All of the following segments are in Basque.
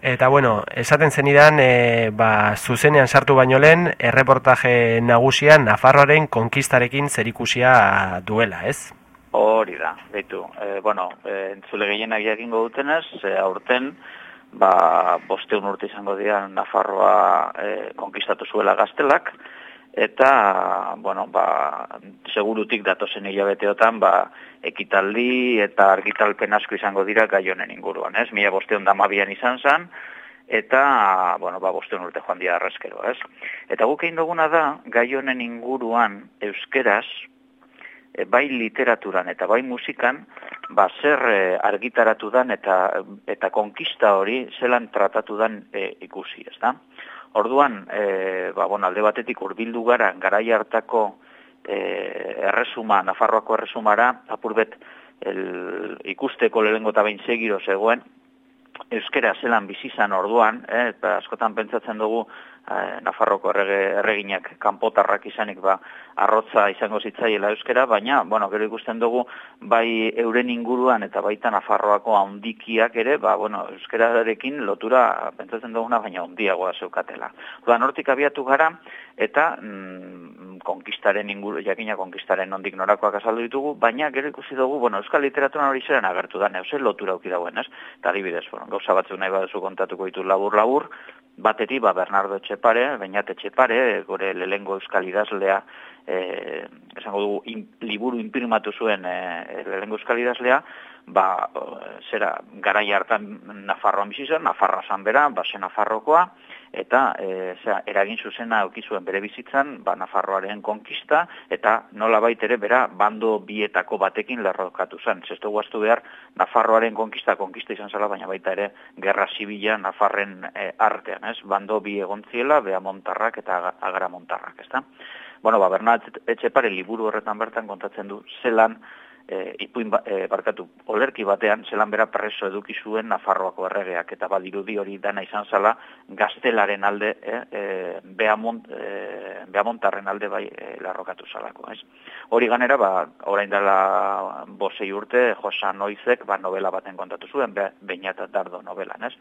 Eta bueno, esaten zenidan, e, ba, zuzenean sartu baino lehen, erreportaje nagusian Nafarroaren konkistarekin zerikusia duela, ez? Hori da, behitu. E, bueno, e, entzule gehienak jakingo dutenez, e, aurten, ba, bosteun urte izango dira Nafarroa e, konkistatu zuela gaztelak, eta, bueno, ba, segurutik datozen hilabeteotan, ba, ekitaldi eta argitalpen asko izango dira gaionen inguruan, ez? Mila bosteun damabian izan zen, eta, bueno, ba, bosteun urte joan dira arrezkero, ez? Eta guk egin duguna da, gaionen inguruan euskeraz, e, bai literaturan eta bai musikan, ba, zer e, argitaratu dan eta, eta konkista hori zelan tratatu dan e, ikusi, ez da? Orduan, e, ba, bon, alde batetik urbildu gara, garai hartako e, erresuma, Nafarroako erresumara, apurbet el, ikusteko lehengo eta behin segiro zegoen, euskera zelan bizizan orduan, eh, eta askotan pentsatzen dugu Nafarroko errege, erreginak kanpotarrak izanik ba, arrotza izango zitzaiela euskera, baina, bueno, gero ikusten dugu, bai euren inguruan eta baita Nafarroako handikiak ere, ba, bueno, euskerarekin lotura pentsatzen duguna, baina handiagoa zeukatela. Ba, nortik abiatu gara, eta mm, konkistaren inguru, jakina konkistaren ondik norakoak azaldu ditugu, baina gero ikusi dugu, bueno, euskal literatura hori zeren agertu da, neuze lotura auki dauen, ez? Eta adibidez, bueno, gauza batzu nahi baduzu kontatuko ditu labur-labur, bateri, ba, Bernardo Etxepare, Beñat Etxepare, gore lehengo euskal idazlea, eh, esango dugu, in, liburu imprimatu zuen eh, lehengo euskal idazlea, ba, zera, garai hartan Nafarroan bizizan, Nafarroa zan bera, base Nafarrokoa, eta e, zera, eragin zuzena aukizuen bere bizitzan, ba, Nafarroaren konkista, eta nola ere bera bando bietako batekin lerrokatu zen. Zestu guaztu behar, Nafarroaren konkista, konkista izan zela, baina baita ere, gerra zibila Nafarren e, artean, ez? Bando bi egontziela, bea montarrak eta agara montarrak, ez da? Bueno, ba, Bernat Etxepare liburu horretan bertan kontatzen du, zelan, e, ipuin ba, e, barkatu olerki batean zelan bera preso eduki zuen Nafarroako erregeak eta badirudi hori dana izan zala gaztelaren alde e, e, beamont, e, beamontarren alde bai e, larrokatu zalako ez? hori ganera ba, orain dela bosei urte Josa Noizek ba, novela baten kontatu zuen be, Beñata Dardo novelan ez?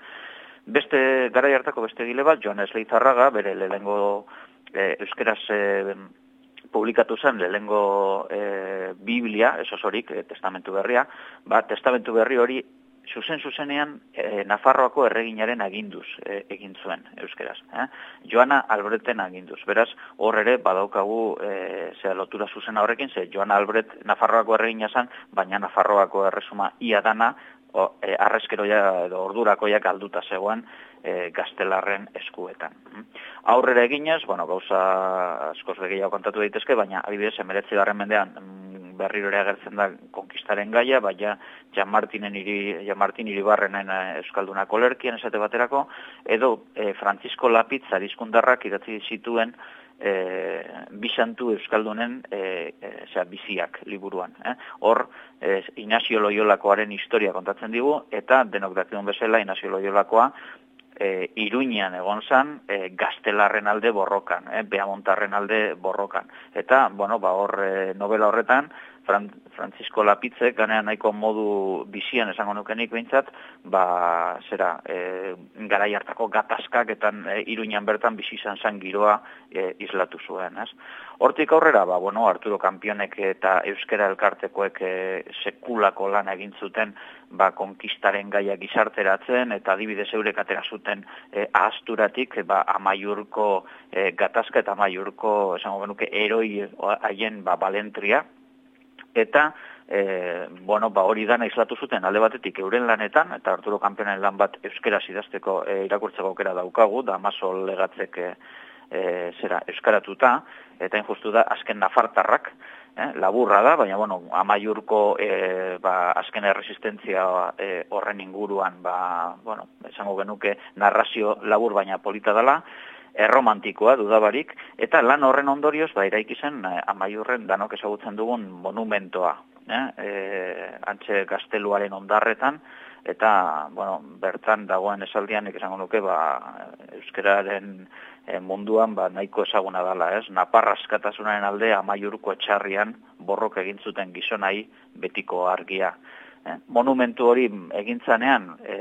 beste gara hartako beste gile bat Joan Esleizarraga bere lehengo e, euskeraz e, publikatu zen lehengo e, Biblia, esosorik, e, testamentu berria, ba, testamentu berri hori zuzen zuzenean e, Nafarroako erreginaren aginduz e, egin zuen euskeraz. Eh? Joana Albreten aginduz. Beraz, hor ere badaukagu e, zera lotura zuzena horrekin, ze Joana Albret Nafarroako erregina zen, baina Nafarroako erresuma ia dana o, e, arrezkeroia edo ordurakoiak alduta zegoen e, gaztelarren eskuetan. Aurrera eginez, bueno, gauza askoz gehiago kontatu daitezke, baina adibidez, emeretzi garren mendean mm, berriro ere agertzen da konkistaren gaia, baina Jan Martinen iri, Jan Martin iribarrenen e, euskalduna kolerkian esate baterako, edo e, Francisco Lapitz arizkundarrak idatzi zituen e, bisantu euskaldunen e, e, biziak liburuan. Eh? Hor, e, Inazio Loiolakoaren historia kontatzen digu, eta denok dakion bezala Inazio Loiolakoa e, iruñan egon zan e, gaztelarren alde borrokan, e, beamontarren alde borrokan. Eta, bueno, ba, hor e, novela horretan, Fran, Francisco Lapitzek, ganean nahiko modu bizian esango nukenik behintzat, ba, zera, e, gara hartako gatazkak eta e, iruñan bertan bizi izan zan giroa e, islatu zuen, ez? Hortik aurrera, ba, bueno, Arturo Kampionek eta Euskera Elkartekoek e, sekulako lan egin zuten ba, konkistaren gaia gizarteratzen eta adibidez eurek atera zuten e, ahasturatik ba, amaiurko e, gatazka eta amaiurko esango genuke eroi haien ba, balentria eta e, bueno, ba, hori dana izlatu zuten alde batetik euren lanetan eta Arturo Kampionen lan bat euskera idazteko e, irakurtzeko aukera daukagu da Masol legatzek e, e, zera euskaratuta, eta injustu da azken nafartarrak, eh, laburra da, baina bueno, amaiurko e, ba, azken erresistentzia e, horren inguruan, ba, bueno, esango genuke narrazio labur baina polita dela, erromantikoa dudabarik, eta lan horren ondorioz, ba, iraiki zen e, amaiurren danok ezagutzen dugun monumentoa, eh, e, antxe gazteluaren ondarretan, eta, bueno, bertan dagoen esaldian, esango nuke, ba, euskararen e, munduan ba, nahiko ezaguna dela, ez? Naparra askatasunaren alde amaiurko etxarrian borrok egin zuten gizonai betiko argia. Eh, monumentu hori egintzanean e,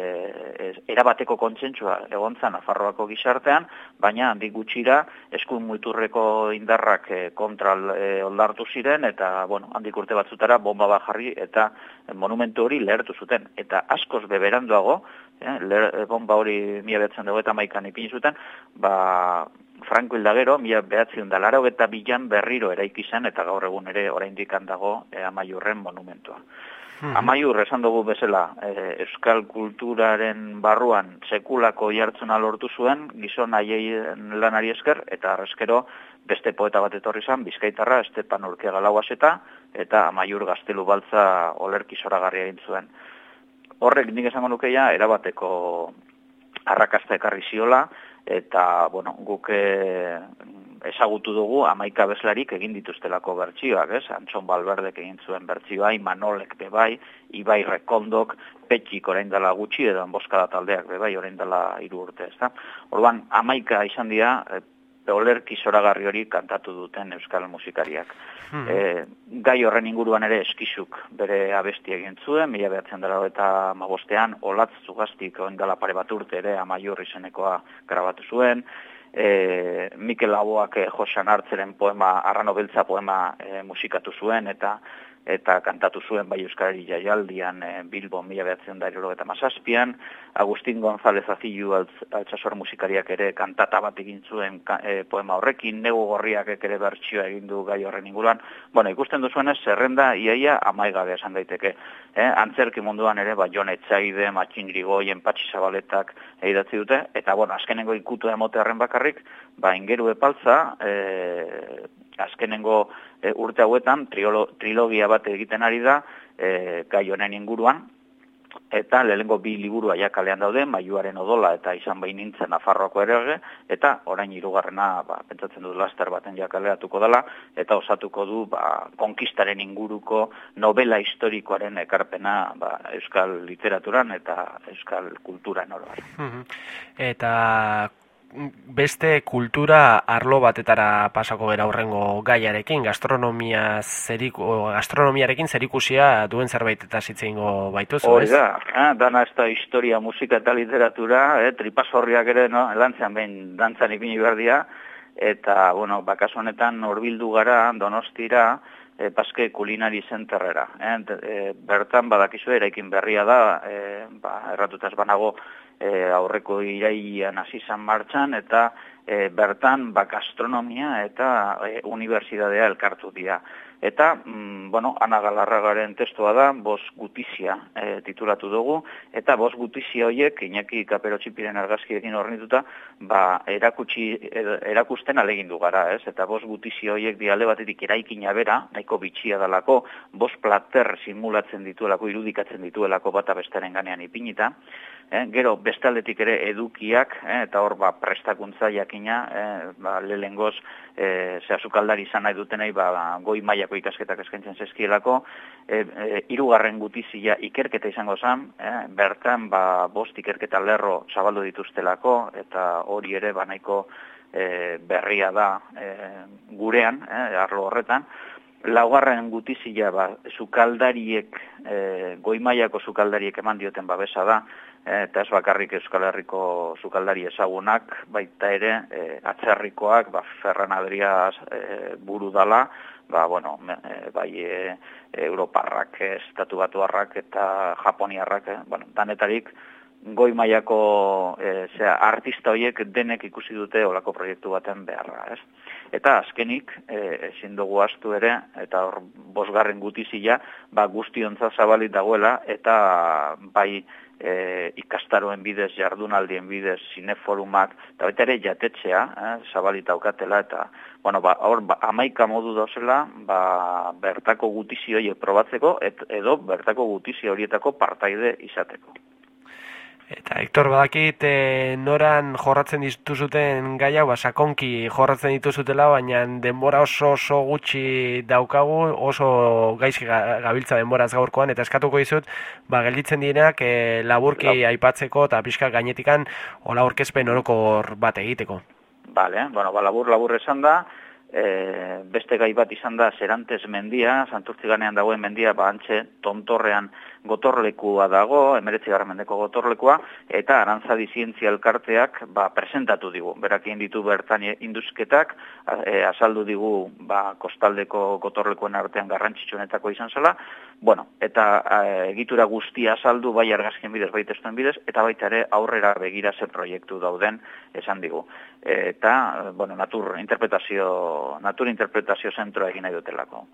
erabateko kontsentsua egontzan Nafarroako gizartean, baina handik gutxira eskun muiturreko indarrak e, kontra e, oldartu ziren eta bueno, handik urte batzutara bomba bat jarri eta monumentu hori lehertu zuten eta askoz beberandoago, e, bomba hori mila behatzen dugu eta maikan ipin zuten, ba, Franco Hildagero, mila behatzen da laro eta bilan berriro eraiki zen eta gaur egun ere oraindik handago e, amaiurren monumentua. Hmm. Amaiur esan dugu bezala, e, euskal kulturaren barruan sekulako jartzuna lortu zuen, gizon aiei lanari esker, eta arrezkero beste poeta bat etorri zen, bizkaitarra, Estepan Urkia Galauazeta, eta amaiur gaztelu baltza olerki zoragarria egin zuen. Horrek nik esango nukeia, erabateko arrakasta ekarri ziola, eta, bueno, guke ezagutu dugu amaika bezlarik egin dituztelako bertsioak, ez? Antxon Balberdek egin zuen bertsioa, Imanolek bebai, Ibai Rekondok, Petxik orain dela gutxi, edo Boskada taldeak bebai orain dela iru urte, ez da? Orduan, amaika izan dira, e, olerki zoragarri hori kantatu duten euskal musikariak. Hmm. E, gai horren inguruan ere eskizuk bere abesti egin zuen, mila behatzen dara eta magostean, olatz zugaztik oen dela pare bat urte ere, amaiur izenekoa grabatu zuen, e, Mikel Laboak e, Josan Artzeren poema, Arrano Beltza poema e, musikatu zuen, eta eta kantatu zuen bai Euskarari jaialdian e, Bilbo mila behatzen da eta mazazpian, Agustin González Azilu altsasor musikariak ere kantata bat egin zuen e, poema horrekin, nego gorriak ere bertsioa egin du gai horren inguruan, bueno, ikusten duzuen ez, zerrenda iaia amaigabe esan daiteke, eh? antzerki munduan ere, ba, Jon Etzaide, Matxin Grigoien, Patxi Zabaletak eidatzi dute, eta bueno, azkenengo ikutu emote bakarrik, ba, ingeru epaltza, e, azkenengo e, urte hauetan triolo, trilogia bat egiten ari da e, gai honen inguruan eta lehengo bi liburu kalean daude maiuaren odola eta izan behin nintzen Nafarroako ere eta orain hirugarrena ba, pentsatzen dut laster baten jakaleatuko dela eta osatuko du ba, konkistaren inguruko novela historikoaren ekarpena ba, euskal literaturan eta euskal kulturan oroar. Eta beste kultura arlo batetara pasako bera aurrengo gaiarekin, gastronomia zeriku, gastronomiarekin zerikusia duen zerbait eta zitzeingo baituz, ez? da, eh, dana ez da historia, musika eta literatura, eh, tripasorriak ere, no, lantzean behin dantzan ipini berdia, eta, bueno, bakaso honetan horbildu gara, donostira, e, paske kulinari zenterrera. Eh? E, bertan badakizu eraikin berria da, e, ba, erratutaz banago, e, aurreko iraian hasi izan martxan eta e, bertan ba gastronomia eta e, unibertsitatea elkartu dira. Eta, mm, bueno, Ana Galarragaren testua da, Bos Gutizia e, titulatu dugu, eta Bos Gutizia horiek, Iñaki Kapero Txipiren argazkiekin hornituta, ba, erakutsi, erakusten alegindu gara, ez? Eta Bos Gutizia horiek dialde batetik eraikina bera, nahiko bitxia dalako, Bos Plater simulatzen dituelako, irudikatzen dituelako bata bestaren ganean ipinita, eh, gero bestaldetik ere edukiak, eh, eta hor ba, prestakuntza jakina, eh, ba, lehengoz, eh, zehazukaldari izan nahi dutenei, ba, goi mailako ikasketak eskaintzen zezkielako, eh, eh, irugarren gutizia ikerketa izango zen, eh, bertan ba, bost ikerketa lerro zabaldu dituztelako, eta hori ere ba, nahiko eh, berria da eh, gurean, eh, arlo horretan, laugarren gutizia ba, zukaldariek, e, goimaiako zukaldariek eman dioten babesa da, eta ez bakarrik Euskal Herriko zukaldari ezagunak, baita ere, e, atzerrikoak, ba, Ferran Adriaz e, buru dala, ba, bueno, e, bai e, Europarrak, Estatu Batuarrak eta Japoniarrak, e, bueno, danetarik, goi mailako e, artista horiek denek ikusi dute olako proiektu baten beharra, ez? Eta azkenik, e, ezin dugu astu ere, eta hor bosgarren gutizia, ba, guztiontza zabalit dagoela, eta bai, e, ikastaroen bidez, jardunaldien bidez, zineforumak, eta baita ere jatetxea, eh, zabalita aukatela, eta, bueno, ba, hor, ba, amaika modu dauzela, ba, bertako gutizio probatzeko, et, edo bertako gutizio horietako partaide izateko. Eta Hector badakit e, noran jorratzen dituzuten gaia, ba sakonki jorratzen dituzutela, baina denbora oso oso gutxi daukagu, oso gaizki gabiltza denboraz gaurkoan eta eskatuko dizut, ba gelditzen direnak e, laburki aipatzeko eta pixka gainetikan ola aurkezpen orokor bat egiteko. Vale, bueno, ba labur labur esan da, e, beste gai bat izan da Serantes mendia, Santurtzi ganean dagoen mendia, ba antxe tontorrean gotorlekua dago, emeretzi garramendeko gotorlekua, eta arantzadi zientzia elkarteak ba, presentatu digu. Berak ditu bertan induzketak, e, azaldu digu ba, kostaldeko gotorlekuen artean garrantzitsuenetako izan zela, bueno, eta e, egitura guztia azaldu bai argazkien bidez, bai testuen bidez, eta baita ere aurrera begira ze proiektu dauden esan digu. eta, bueno, natur interpretazio, natur interpretazio zentroa egin nahi dutelako.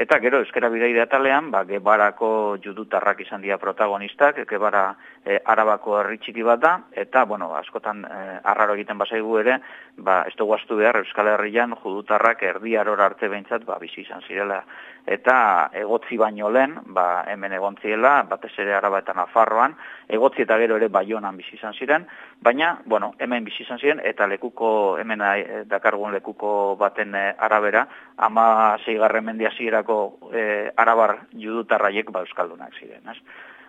Eta gero, euskera bidei atalean, ba, gebarako judutarrak izan dira protagonistak, gebara e, arabako herri txiki bat da, eta, bueno, askotan e, arraro egiten bazaigu ere, ba, ez dugu astu behar, Euskal Herrian judutarrak erdi arora arte behintzat, ba, bizi izan zirela. Eta egotzi baino lehen, ba, hemen egontziela, batez ere araba eta nafarroan, egotzi eta gero ere baionan bizi izan ziren, baina, bueno, hemen bizi izan ziren, eta lekuko, hemen e, dakargun lekuko baten e, arabera, ama zeigarren mendia zirako e, arabar judutarraiek ba, Euskaldunak ziren, ez?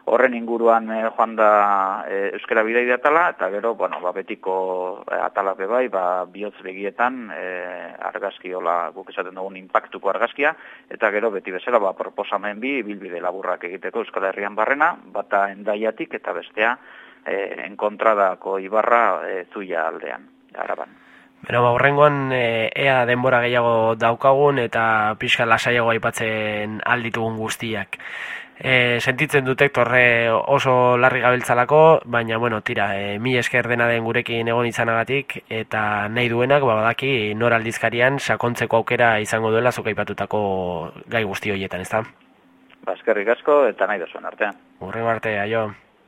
Horren inguruan e, joan da e, euskara bidei atala, eta gero, bueno, ba, betiko e, atalape bai, ba, bihotz begietan e, argazki, guk esaten dugun impactuko argazkia, eta gero, beti bezala, ba, proposamen bi, bilbide laburrak egiteko euskara herrian barrena, bata endaiatik, eta bestea, e, enkontradako ibarra e, zuia aldean, araban. Bero, ba, horrengoan ea denbora gehiago daukagun eta pixka lasaiago aipatzen alditugun guztiak e, sentitzen dute torre oso larri gabiltzalako, baina, bueno, tira, e, mi esker dena den gurekin egon izanagatik, eta nahi duenak, ba, badaki, nor aldizkarian, sakontzeko aukera izango duela zokaipatutako gai guzti horietan, ez da? Baskerrik asko, eta nahi da zuen artean. Urren arte, aio.